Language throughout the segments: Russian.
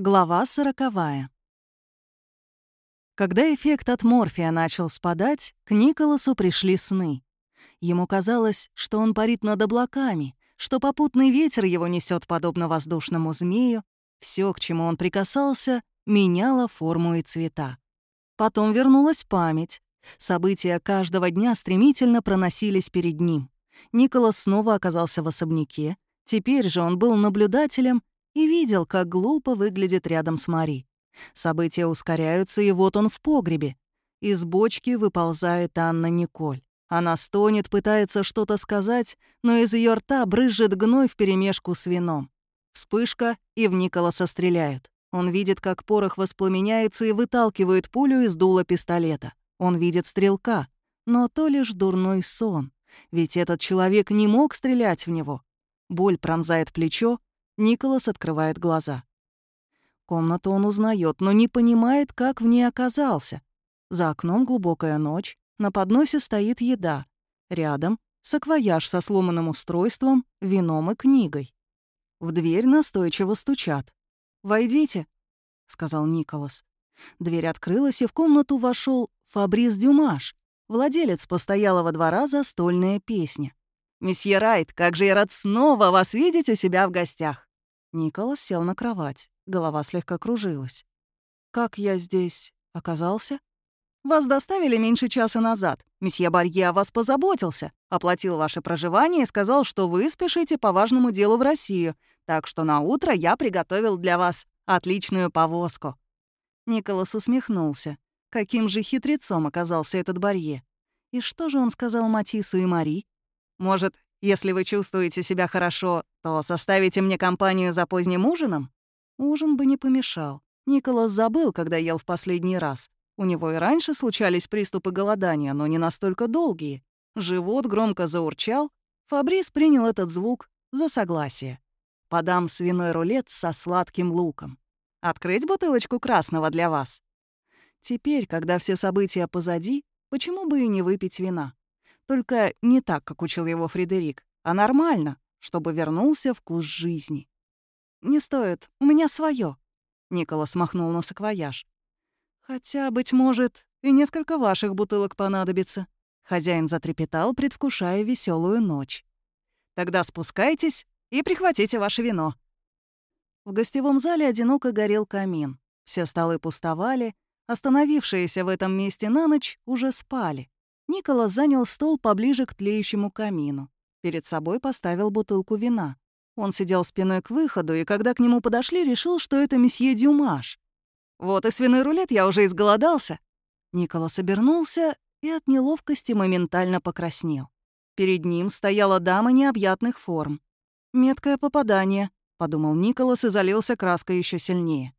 Глава сороковая. Когда эффект от морфия начал спадать, к Николасу пришли сны. Ему казалось, что он парит над облаками, что попутный ветер его несет подобно воздушному змею. Все, к чему он прикасался, меняло форму и цвета. Потом вернулась память. События каждого дня стремительно проносились перед ним. Николас снова оказался в особняке. Теперь же он был наблюдателем и видел, как глупо выглядит рядом с Мари. События ускоряются, и вот он в погребе. Из бочки выползает Анна Николь. Она стонет, пытается что-то сказать, но из ее рта брызжет гной вперемешку с вином. Вспышка, и в Николаса стреляют. Он видит, как порох воспламеняется и выталкивает пулю из дула пистолета. Он видит стрелка, но то лишь дурной сон. Ведь этот человек не мог стрелять в него. Боль пронзает плечо, Николас открывает глаза. Комнату он узнает, но не понимает, как в ней оказался. За окном глубокая ночь, на подносе стоит еда. Рядом — саквояж со сломанным устройством, вином и книгой. В дверь настойчиво стучат. «Войдите», — сказал Николас. Дверь открылась, и в комнату вошел Фабрис Дюмаш, владелец постоялого двора «Застольная песня». «Месье Райт, как же я рад снова вас видеть у себя в гостях!» Николас сел на кровать. Голова слегка кружилась. «Как я здесь оказался?» «Вас доставили меньше часа назад. Месье Барье о вас позаботился, оплатил ваше проживание и сказал, что вы спешите по важному делу в Россию, так что на утро я приготовил для вас отличную повозку». Николас усмехнулся. Каким же хитрецом оказался этот Барье? И что же он сказал Матису и Мари? Может, если вы чувствуете себя хорошо, то составите мне компанию за поздним ужином?» Ужин бы не помешал. Николас забыл, когда ел в последний раз. У него и раньше случались приступы голодания, но не настолько долгие. Живот громко заурчал. Фабрис принял этот звук за согласие. «Подам свиной рулет со сладким луком. Открыть бутылочку красного для вас?» Теперь, когда все события позади, почему бы и не выпить вина? Только не так, как учил его Фредерик, а нормально, чтобы вернулся вкус жизни. «Не стоит, у меня свое. Николас махнул на саквояж. «Хотя, быть может, и несколько ваших бутылок понадобится». Хозяин затрепетал, предвкушая веселую ночь. «Тогда спускайтесь и прихватите ваше вино». В гостевом зале одиноко горел камин. Все столы пустовали, остановившиеся в этом месте на ночь уже спали. Николас занял стол поближе к тлеющему камину. Перед собой поставил бутылку вина. Он сидел спиной к выходу, и когда к нему подошли, решил, что это месье Дюмаш. «Вот и свиной рулет, я уже изголодался». Николас обернулся и от неловкости моментально покраснел. Перед ним стояла дама необъятных форм. «Меткое попадание», — подумал Николас и залился краской еще сильнее.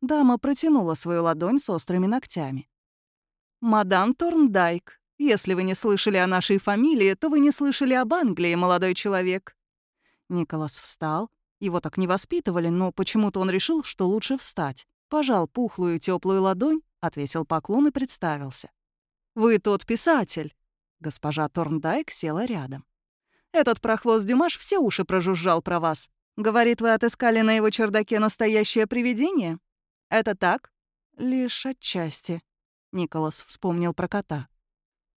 Дама протянула свою ладонь с острыми ногтями. «Мадам Торндайк», если вы не слышали о нашей фамилии, то вы не слышали об Англии, молодой человек». Николас встал. Его так не воспитывали, но почему-то он решил, что лучше встать. Пожал пухлую теплую ладонь, отвесил поклон и представился. «Вы тот писатель». Госпожа Торндайк села рядом. «Этот прохвост Дюмаш все уши прожужжал про вас. Говорит, вы отыскали на его чердаке настоящее привидение? Это так?» «Лишь отчасти», — Николас вспомнил про кота.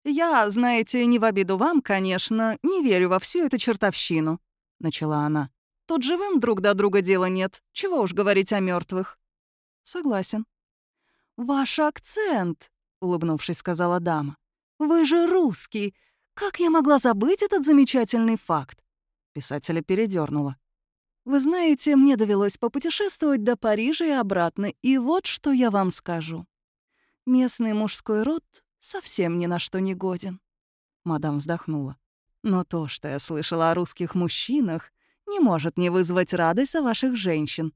«Я, знаете, не в обиду вам, конечно, не верю во всю эту чертовщину», — начала она. «Тут живым друг до друга дела нет. Чего уж говорить о мертвых. «Согласен». «Ваш акцент», — улыбнувшись, сказала дама. «Вы же русский. Как я могла забыть этот замечательный факт?» Писателя передернула. «Вы знаете, мне довелось попутешествовать до Парижа и обратно, и вот что я вам скажу. Местный мужской род совсем ни на что не годен. Мадам вздохнула. Но то, что я слышала о русских мужчинах, не может не вызвать радость за ваших женщин.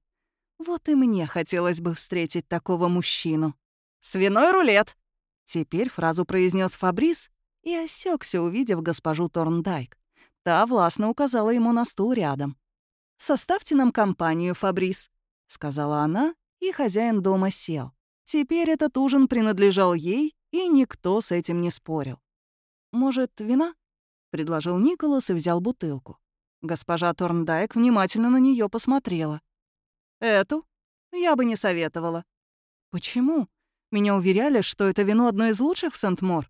Вот и мне хотелось бы встретить такого мужчину. «Свиной рулет!» Теперь фразу произнес Фабрис и осекся, увидев госпожу Торндайк. Та властно указала ему на стул рядом. «Составьте нам компанию, Фабрис», — сказала она, и хозяин дома сел. Теперь этот ужин принадлежал ей, и никто с этим не спорил. «Может, вина?» — предложил Николас и взял бутылку. Госпожа Торндайк внимательно на нее посмотрела. «Эту? Я бы не советовала. Почему? Меня уверяли, что это вино одно из лучших в Сент-Мор.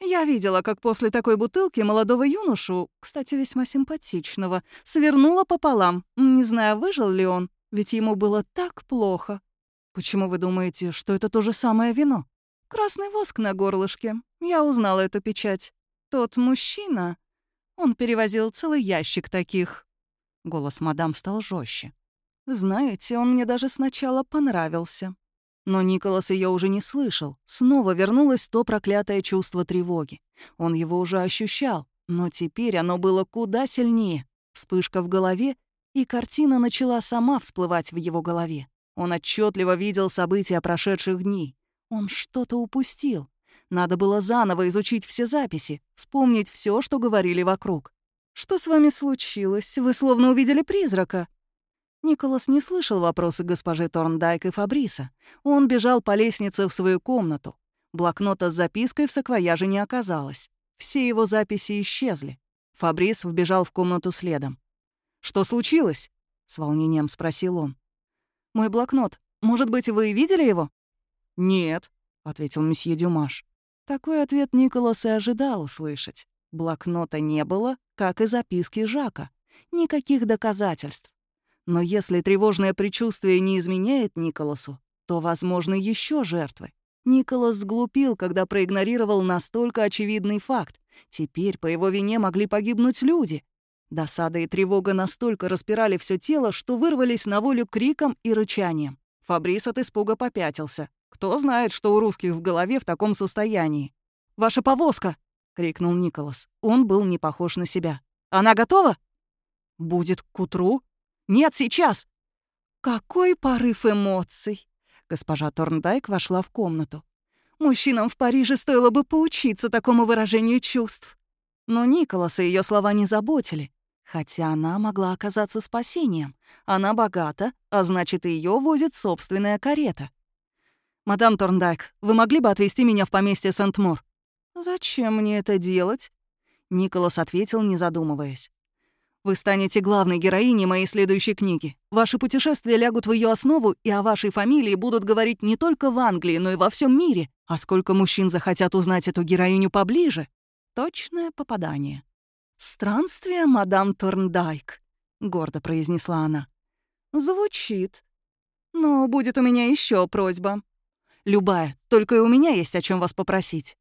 Я видела, как после такой бутылки молодого юношу, кстати, весьма симпатичного, свернула пополам. Не знаю, выжил ли он, ведь ему было так плохо. Почему вы думаете, что это то же самое вино? Красный воск на горлышке. Я узнала эту печать. Тот мужчина, он перевозил целый ящик таких. Голос мадам стал жестче. Знаете, он мне даже сначала понравился. Но Николас ее уже не слышал. Снова вернулось то проклятое чувство тревоги. Он его уже ощущал, но теперь оно было куда сильнее. Вспышка в голове, и картина начала сама всплывать в его голове. Он отчетливо видел события прошедших дней. Он что-то упустил. Надо было заново изучить все записи, вспомнить все, что говорили вокруг. «Что с вами случилось? Вы словно увидели призрака», Николас не слышал вопросы госпожи Торндайк и Фабриса. Он бежал по лестнице в свою комнату. Блокнота с запиской в саквояже не оказалось. Все его записи исчезли. Фабрис вбежал в комнату следом. «Что случилось?» — с волнением спросил он. «Мой блокнот. Может быть, вы видели его?» «Нет», — ответил месье Дюмаш. Такой ответ Николас и ожидал услышать. Блокнота не было, как и записки Жака. Никаких доказательств. Но если тревожное предчувствие не изменяет Николасу, то, возможно, еще жертвы. Николас сглупил, когда проигнорировал настолько очевидный факт. Теперь по его вине могли погибнуть люди. Досада и тревога настолько распирали все тело, что вырвались на волю криком и рычанием. Фабрис от испуга попятился. Кто знает, что у русских в голове в таком состоянии. «Ваша повозка!» — крикнул Николас. Он был не похож на себя. «Она готова?» «Будет к утру», нет, сейчас!» Какой порыв эмоций! Госпожа Торндайк вошла в комнату. Мужчинам в Париже стоило бы поучиться такому выражению чувств. Но Николаса ее слова не заботили, хотя она могла оказаться спасением. Она богата, а значит, ее возит собственная карета. «Мадам Торндайк, вы могли бы отвезти меня в поместье Сент-Мур?» «Зачем мне это делать?» Николас ответил, не задумываясь. Вы станете главной героиней моей следующей книги. Ваши путешествия лягут в ее основу, и о вашей фамилии будут говорить не только в Англии, но и во всем мире. А сколько мужчин захотят узнать эту героиню поближе? Точное попадание. «Странствие, мадам Торндайк», — гордо произнесла она. «Звучит. Но будет у меня еще просьба. Любая, только и у меня есть о чем вас попросить».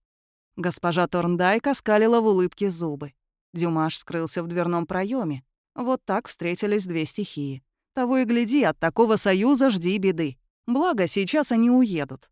Госпожа Торндайк оскалила в улыбке зубы. Дюмаш скрылся в дверном проеме. Вот так встретились две стихии. Того и гляди, от такого союза жди беды. Благо, сейчас они уедут.